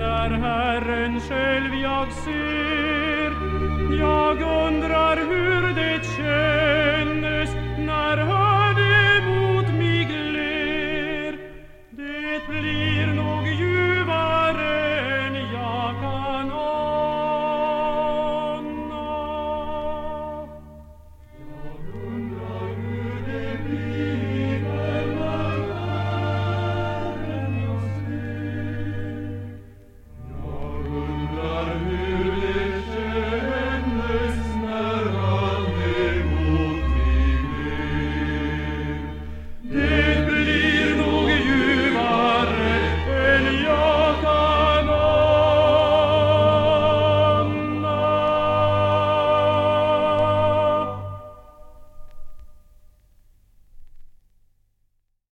när Herren själv jag ser. Jag undrar hur det kändes